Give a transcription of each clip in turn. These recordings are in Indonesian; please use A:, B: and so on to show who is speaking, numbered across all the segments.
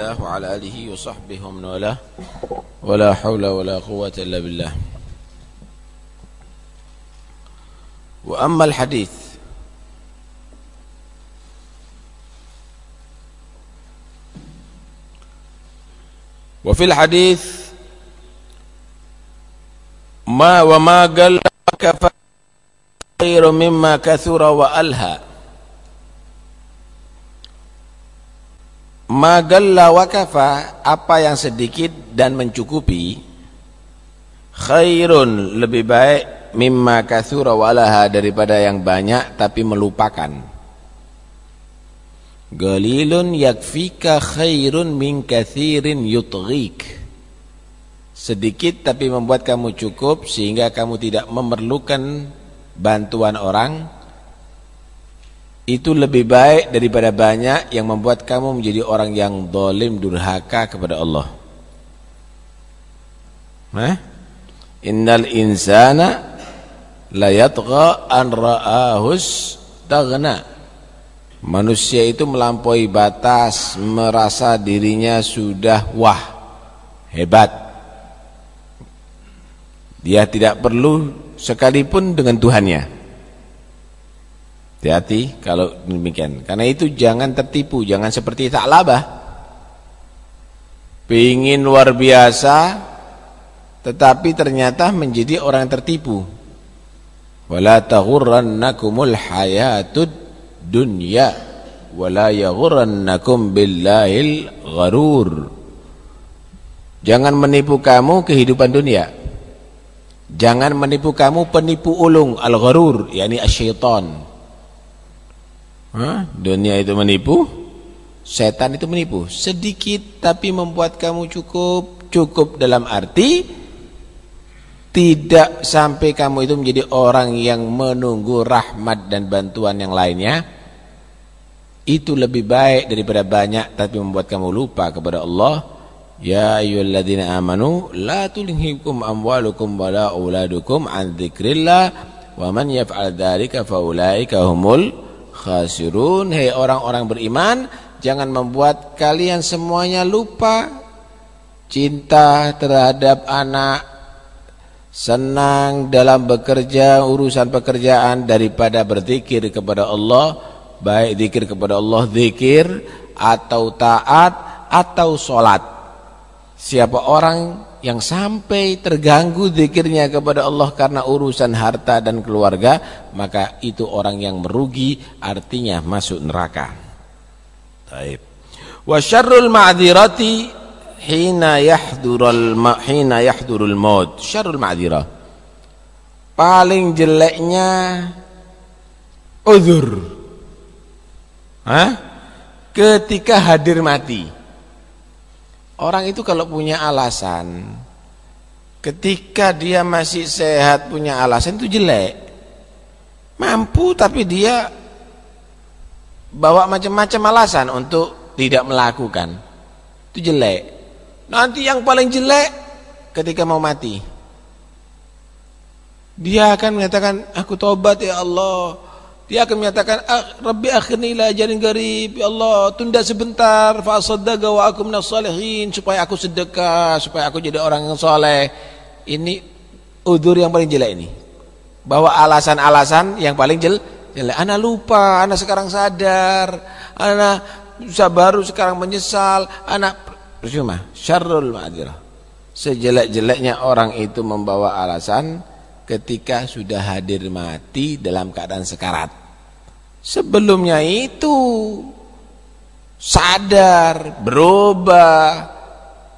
A: الله وعلى آله وصحبه ومن والاه ولا حول ولا قوة إلا بالله وأما الحديث وفي الحديث ما وما قل kafa khairu mimma kathura wa alha Magalla wa kafa apa yang sedikit dan mencukupi khairun lebih baik mimma kathura wa alha daripada yang banyak tapi melupakan. Galilun yakfika khairun min kathirin yutghik. Sedikit tapi membuat kamu cukup sehingga kamu tidak memerlukan bantuan orang itu lebih baik daripada banyak yang membuat kamu menjadi orang yang dolim durhaka kepada Allah. Eh? Innal insana la yatgha an ra'ahus taghna. Manusia itu melampaui batas, merasa dirinya sudah wah, hebat. Dia tidak perlu sekalipun dengan Tuhannya. Hati-hati kalau demikian. Karena itu jangan tertipu, jangan seperti Ta'labah. Pingin luar biasa tetapi ternyata menjadi orang yang tertipu. Wala taghurrannakumul hayatud dunya wala yaghurrannakum billahil gharur. Jangan menipu kamu kehidupan dunia. Jangan menipu kamu penipu ulung al-gharur yakni asyaitan. Hah? Dunia itu menipu, setan itu menipu. Sedikit tapi membuat kamu cukup, cukup dalam arti tidak sampai kamu itu menjadi orang yang menunggu rahmat dan bantuan yang lainnya. Itu lebih baik daripada banyak tapi membuat kamu lupa kepada Allah. Ya ayyuhalladzina amanu la tulhikum amwalukum wala auladukum an dzikrillah wa man yaf'al dzalika faulaika humul khasirun. Hei orang-orang beriman Jangan membuat kalian semuanya lupa Cinta terhadap anak Senang dalam bekerja Urusan pekerjaan Daripada berzikir kepada Allah Baik zikir kepada Allah Zikir atau taat Atau sholat Siapa orang yang sampai terganggu zikirnya kepada Allah karena urusan harta dan keluarga, maka itu orang yang merugi, artinya masuk neraka. Baik. Wa syarrul ma'dzirati hina yahdurul hina yahdurul maut. Syarrul ma'dzirah. Paling jeleknya uzur. Hah? Ketika hadir mati. Orang itu kalau punya alasan Ketika dia masih sehat punya alasan itu jelek. Mampu tapi dia Bawa macam-macam alasan untuk tidak melakukan. Itu jelek. Nanti yang paling jelek Ketika mau mati. Dia akan mengatakan Aku tobat ya Allah dia akan menyatakan, ah, Rabbi akhirni ila ajalin garib. Ya Allah, tunda sebentar. Fa asaddaqa wa aku minas. Supaya aku sedekah. Supaya aku jadi orang yang soleh. Ini udur yang paling jelek ini. Bahwa alasan-alasan yang paling jel jelek. Anak lupa, anak sekarang sadar. Anak baru sekarang menyesal. Anak percuma. Syarrul ma'adirah. Sejelek-jeleknya orang itu membawa alasan ketika sudah hadir mati dalam keadaan sekarat. Sebelumnya itu sadar, berubah.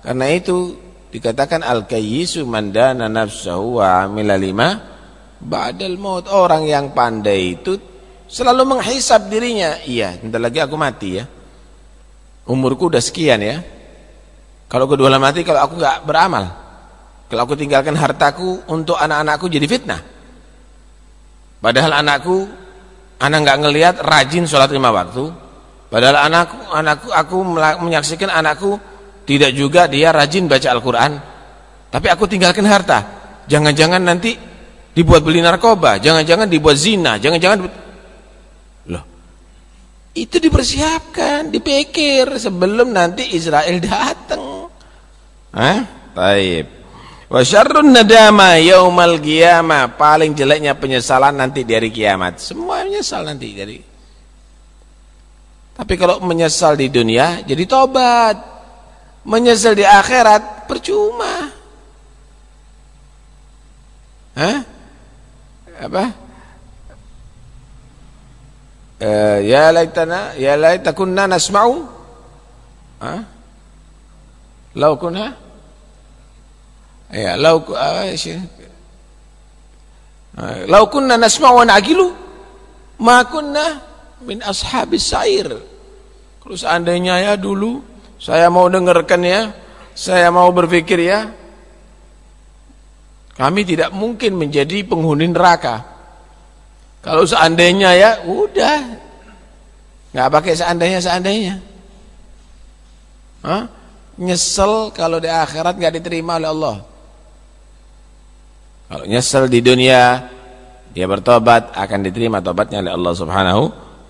A: Karena itu dikatakan al-kayyisu mandana nafsahu wa amila lima ba'dal maut. Orang yang pandai itu selalu menghisap dirinya. Iya, bentar lagi aku mati ya. Umurku udah sekian ya. Kalau kedua mati kalau aku nggak beramal. Kalau aku tinggalkan hartaku untuk anak-anakku jadi fitnah. Padahal anakku anak nggak ngelihat rajin sholat lima waktu padahal anakku anakku aku menyaksikan anakku tidak juga dia rajin baca Al-Quran tapi aku tinggalkan harta jangan-jangan nanti dibuat beli narkoba, jangan-jangan dibuat zina, jangan-jangan loh. Itu dipersiapkan, dipikir sebelum nanti Israel datang. Hah? Baik. Wa syarrun nadama yaumal qiyamah, paling jeleknya penyesalan nanti di hari kiamat. Semua menyesal nanti dari Tapi kalau menyesal di dunia jadi tobat. Menyesal di akhirat percuma. Hah? apa uh, ya laitana ya laitakunna nasma'u ha law kunna ya law uh, law kunna nasma'u wa na'qilu ma kunna min ashabis sa'ir kalau seandainya ya dulu saya mau dengarkan ya saya mau berpikir ya kami tidak mungkin menjadi penghuni neraka. Kalau seandainya ya, udah. nggak pakai seandainya-seandainya. Hah? Nyesel kalau di akhirat nggak diterima oleh Allah. Kalau nyesel di dunia, dia bertobat akan diterima tobatnya oleh Allah Subhanahu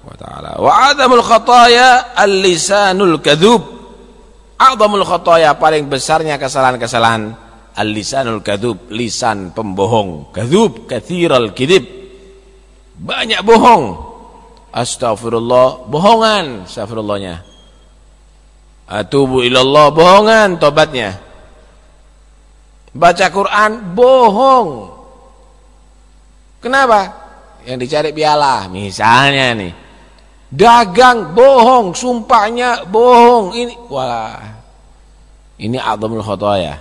A: wa taala. Wa adamul khataya al-lisanul kadzub. A'dhamul khataya paling besarnya kesalahan-kesalahan Al-lisanul kadhub, lisan pembohong. Kadhub, kathiral kidib. Banyak bohong. Astagfirullah, bohongan. Astagfirullahnya. Atubu ilallah, bohongan tobatnya. Baca Quran, bohong. Kenapa? Yang dicari piala, misalnya nih. Dagang, bohong. Sumpahnya, bohong. Ini, wah. Ini azamul khotoyah.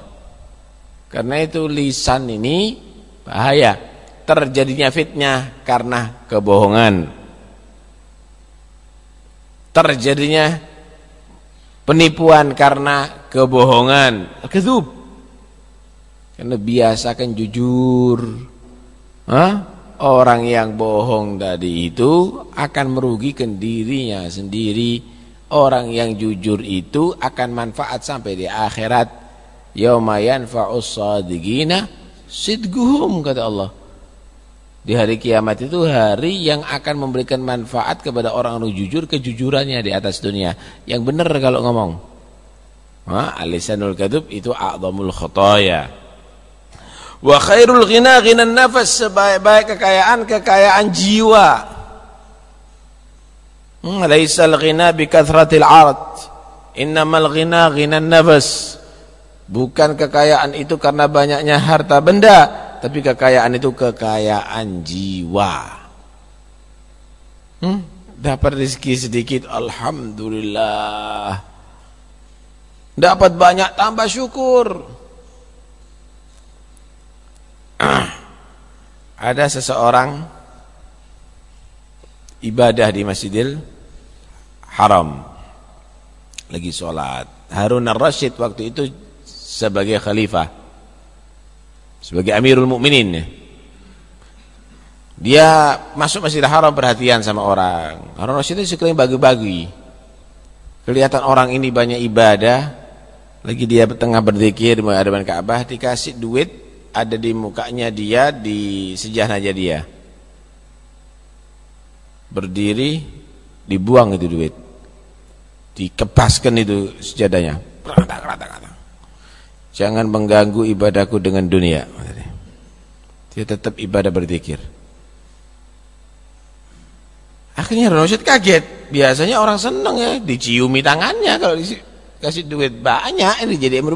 A: Karena itu lisan ini bahaya. Terjadinya fitnah karena kebohongan. Terjadinya penipuan karena kebohongan. Kezub. Karena biasakan jujur. Hah? Orang yang bohong tadi itu akan merugikan dirinya sendiri. Orang yang jujur itu akan manfaat sampai di akhirat yauma yanfa'us sadiqina sidguhum kata Allah. Di hari kiamat itu hari yang akan memberikan manfaat kepada orang yang jujur kejujurannya di atas dunia. Yang benar kalau ngomong. Ha, alisanul kadhub itu a'dhamul khotoya. Wa khairul ghina ghinan nafas sebaik-baik kekayaan kekayaan jiwa. Hmm, laisal ghina bi kathratil ard. Innamal ghina ghinan nafas. Bukan kekayaan itu karena banyaknya harta benda, tapi kekayaan itu kekayaan jiwa. Hmm? Dapat rezeki sedikit, alhamdulillah. Dapat banyak, tambah syukur. Ada seseorang ibadah di Masjidil Haram. Lagi sholat. Harun al-Rashid waktu itu sebagai khalifah. Sebagai Amirul Mukminin. Dia masuk Masjidil Haram perhatian sama orang. Harun Rasyid itu sekalian bagi-bagi. Kelihatan orang ini banyak ibadah. Lagi dia tengah berzikir hadapan Ka'bah dikasih duit ada di mukanya dia di sejahnya dia berdiri dibuang itu duit dikepaskan itu sejadahnya Jangan mengganggu ibadahku dengan dunia. Dia tetap ibadah berzikir. Akhirnya Rosyid kaget. Biasanya orang senang ya, diciumi tangannya kalau dikasih duit banyak ini jadi emir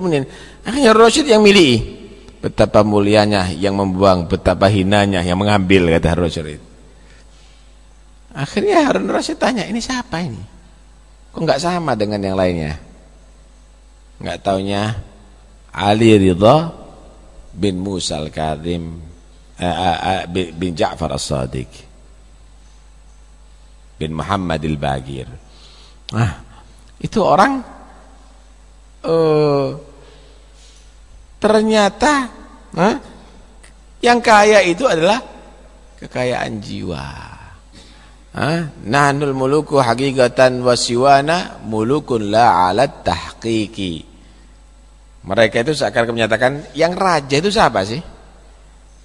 A: Akhirnya Rosyid yang milih. Betapa mulianya yang membuang, betapa hinanya yang mengambil kata Rosyid. Akhirnya Harun Rasyid tanya, ini siapa ini? Kok enggak sama dengan yang lainnya? Enggak taunya Ali Ridha bin Musa Al-Kadhim uh, uh, uh, bin Ja'far As-Sadiq bin Muhammad Al-Bagir nah itu orang uh, ternyata uh, yang kaya itu adalah kekayaan jiwa uh, nahnul muluku hakikatan wasiwana mulukun la alat tahqiqi mereka itu seakan menyatakan yang raja itu siapa sih?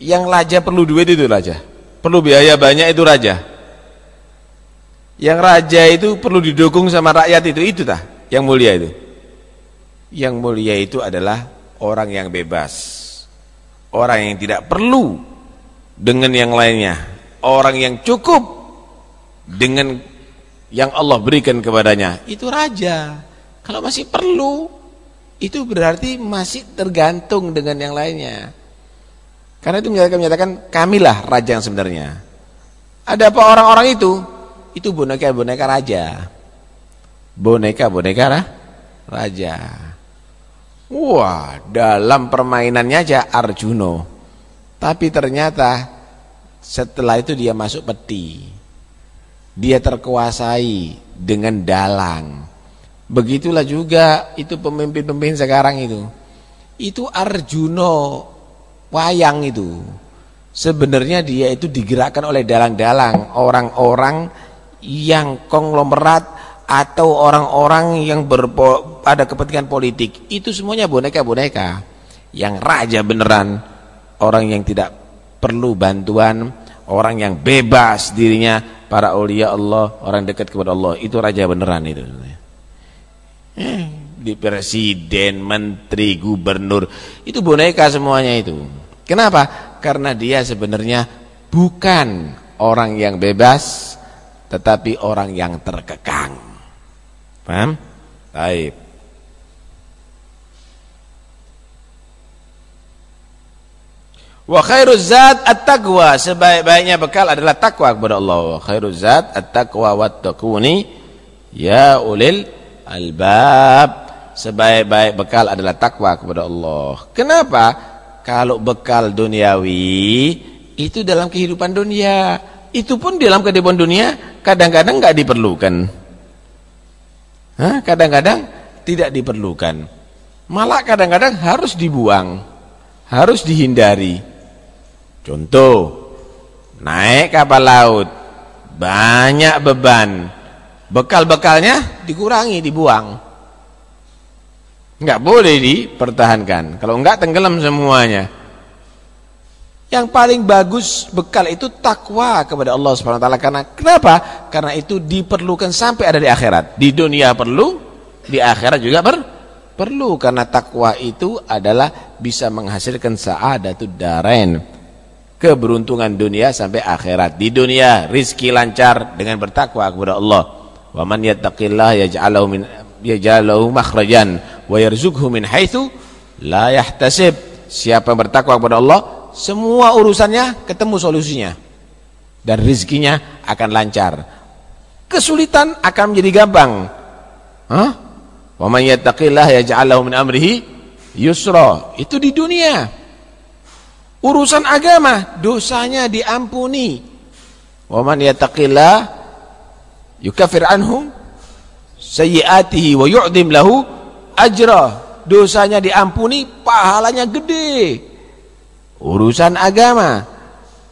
A: Yang raja perlu duit itu raja. Perlu biaya banyak itu raja. Yang raja itu perlu didukung sama rakyat itu itu tah yang mulia itu. Yang mulia itu adalah orang yang bebas. Orang yang tidak perlu dengan yang lainnya. Orang yang cukup dengan yang Allah berikan kepadanya. Itu raja. Kalau masih perlu itu berarti masih tergantung dengan yang lainnya. Karena itu menyatakan, menyatakan kamilah raja yang sebenarnya. Ada apa orang-orang itu? Itu boneka-boneka raja. Boneka-boneka raja. Wah, dalam permainannya aja Arjuno. Tapi ternyata setelah itu dia masuk peti. Dia terkuasai dengan dalang. Begitulah juga itu pemimpin-pemimpin sekarang itu. Itu Arjuno wayang itu sebenarnya dia itu digerakkan oleh dalang-dalang orang-orang yang konglomerat atau orang-orang yang berpo, ada kepentingan politik. Itu semuanya boneka-boneka. Yang raja beneran orang yang tidak perlu bantuan orang yang bebas dirinya para ulia Allah orang dekat kepada Allah. Itu raja beneran itu. Eh, di presiden menteri gubernur. Itu boneka semuanya itu. Kenapa? Karena dia sebenarnya bukan orang yang bebas, tetapi orang yang terkekang. Paham? Baik. Wa khairuz zat at-taqwa, sebaik-baiknya bekal adalah takwa kepada Allah. Wa khairuz zat at-taqwa wattaquni ya ulil albab. Sebaik-baik bekal adalah takwa kepada Allah. Kenapa? Kalau bekal duniawi itu dalam kehidupan dunia, itu pun dalam kehidupan dunia kadang-kadang nggak diperlukan. Kadang-kadang tidak diperlukan. Malah kadang-kadang harus dibuang, harus dihindari. Contoh, naik kapal laut, banyak beban, bekal-bekalnya dikurangi, dibuang. Enggak boleh dipertahankan. Kalau enggak tenggelam semuanya. Yang paling bagus bekal itu takwa kepada Allah Subhanahu wa taala karena kenapa? Karena itu diperlukan sampai ada di akhirat. Di dunia perlu, di akhirat juga ber, perlu karena takwa itu adalah bisa menghasilkan sa'adatud darain. Keberuntungan dunia sampai akhirat. Di dunia rizki lancar dengan bertakwa kepada Allah. Wa man yattaqillaha yaj'alahu min yaj'alahu makhrajan wa yarzuqhu min haitsu la yahtasib. Siapa yang bertakwa kepada Allah, semua urusannya ketemu solusinya. Dan rizkinya akan lancar. Kesulitan akan menjadi gampang. Hah? Wa man yattaqillah yaj'al lahu min amrihi yusra. Itu di dunia. Urusan agama, dosanya diampuni. Wa man yattaqillah yukaffir anhum sayyiatihi wa yu'dim lahu ajra dosanya diampuni pahalanya gede urusan agama.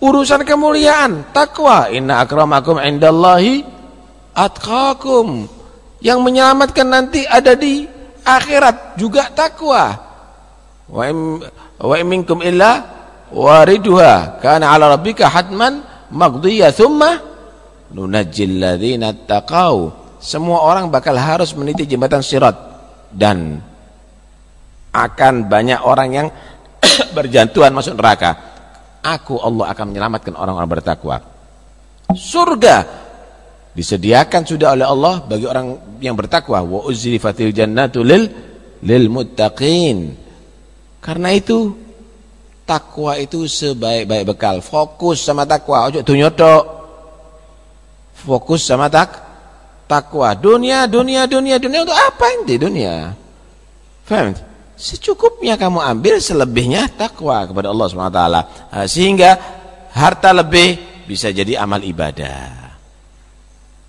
A: Urusan kemuliaan. Takwa. Inna akramakum indallahi atqakum. Yang menyelamatkan nanti ada di akhirat. Juga takwa. Wa im, wa minkum illa wariduha. Kana ala rabbika hatman maqdiya thumma nunajjil ladzina taqau semua orang bakal harus meniti jembatan sirat. Dan akan banyak orang yang berjantuan masuk neraka. Aku Allah akan menyelamatkan orang-orang bertakwa. Surga disediakan sudah oleh Allah bagi orang yang bertakwa. Wa uzlifatil jannatu lil lil muttaqin. Karena itu takwa itu sebaik-baik bekal. Fokus sama takwa, ojo tunyotok. Fokus sama tak takwa. Dunia, dunia, dunia, dunia untuk apa ini dunia? Faham? Secukupnya kamu ambil selebihnya takwa kepada Allah SWT. Nah, sehingga harta lebih bisa jadi amal ibadah.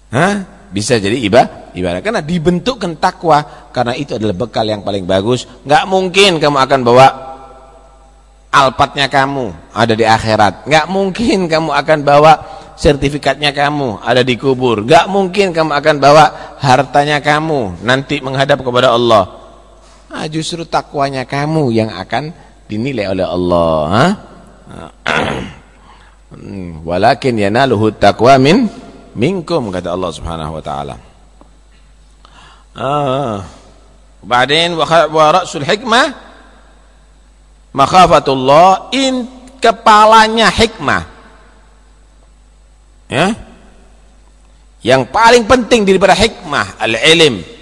A: Hah? Bisa jadi ibadah, ibadah. Karena dibentukkan takwa karena itu adalah bekal yang paling bagus. Enggak mungkin kamu akan bawa alpatnya kamu ada di akhirat. Enggak mungkin kamu akan bawa sertifikatnya kamu ada di kubur. Gak mungkin kamu akan bawa hartanya kamu nanti menghadap kepada Allah. Nah, justru takwanya kamu yang akan dinilai oleh Allah. Hmm, walakin yanaluhu taqwa min minkum kata Allah Subhanahu wa taala. Ah. Kemudian wa ra'sul hikmah makhafatullah in kepalanya hikmah. Ya. Yang paling penting daripada hikmah al-ilm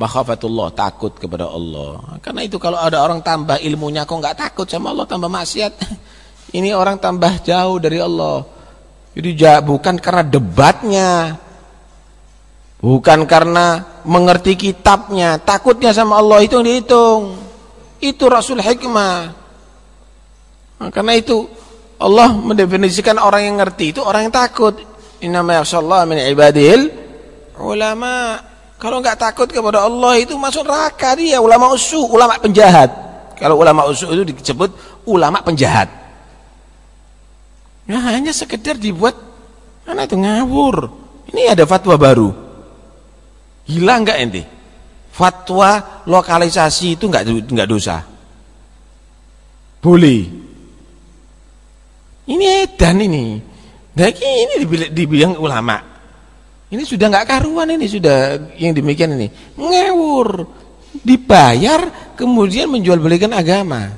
A: makhafatullah takut kepada Allah. Karena itu kalau ada orang tambah ilmunya kok enggak takut sama Allah tambah maksiat. Ini orang tambah jauh dari Allah. Jadi bukan karena debatnya. Bukan karena mengerti kitabnya, takutnya sama Allah itu yang dihitung. Itu Rasul hikmah. Nah, karena itu Allah mendefinisikan orang yang ngerti itu orang yang takut. Innama yakhshallahu min ibadil ulama. Kalau enggak takut kepada Allah itu masuk neraka dia ulama usuh, ulama penjahat. Kalau ulama usuh itu disebut ulama penjahat. Nah, hanya sekedar dibuat karena itu ngawur. Ini ada fatwa baru. Hilang enggak ente? Fatwa lokalisasi itu enggak enggak dosa. Boleh. Ini edan ini. Nah, ini dibilang ulama. Ini sudah enggak karuan ini sudah yang demikian ini. Ngawur. Dibayar kemudian menjual belikan agama.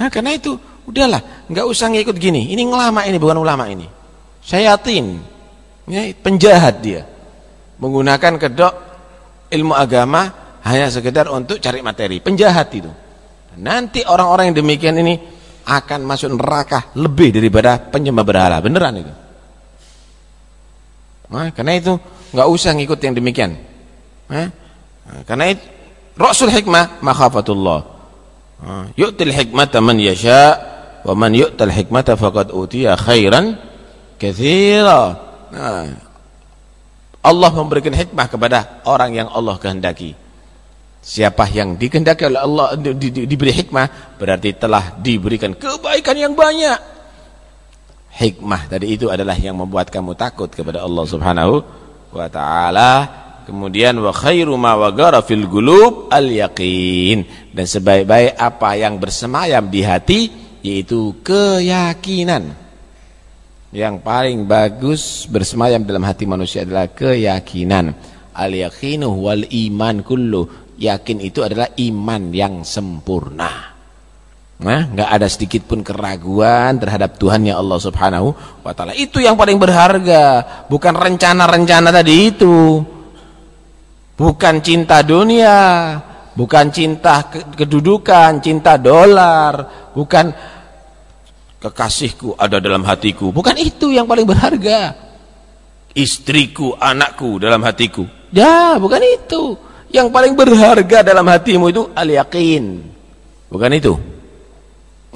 A: Nah, karena itu Udahlah, nggak usah ngikut gini. Ini ngelama ini bukan ulama ini. Syayatin. Ya, penjahat dia. Menggunakan kedok ilmu agama hanya sekedar untuk cari materi. Penjahat itu. Nanti orang-orang yang demikian ini akan masuk neraka lebih daripada penyembah berhala. Beneran itu. Nah, karena itu nggak usah ngikut yang demikian. Nah, karena itu Rasul hikmah makhafatullah. Yu'til hikmata man yasha' wa man yu'tal hikmata faqad utiya khairan katsira nah, Allah memberikan hikmah kepada orang yang Allah kehendaki. Siapa yang dikehendaki oleh Allah di, di, diberi hikmah berarti telah diberikan kebaikan yang banyak hikmah tadi itu adalah yang membuat kamu takut kepada Allah Subhanahu wa taala. Kemudian wa khairu ma wagara fil gulub al yaqin. Dan sebaik-baik apa yang bersemayam di hati yaitu keyakinan. Yang paling bagus bersemayam dalam hati manusia adalah keyakinan. Al yaqinu wal iman kullu. Yakin itu adalah iman yang sempurna nah enggak ada sedikit pun keraguan terhadap Tuhan yang Allah Subhanahu wa taala. Itu yang paling berharga bukan rencana-rencana tadi itu. Bukan cinta dunia bukan cinta kedudukan cinta dolar bukan kekasihku ada dalam hatiku. Bukan itu yang paling berharga. Istriku anakku dalam hatiku. Ya bukan itu. Yang paling berharga dalam hatimu itu al-yakin bukan itu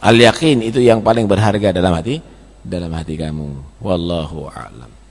A: al-yakin itu yang paling berharga dalam hati dalam hati kamu. Wallahu a'lam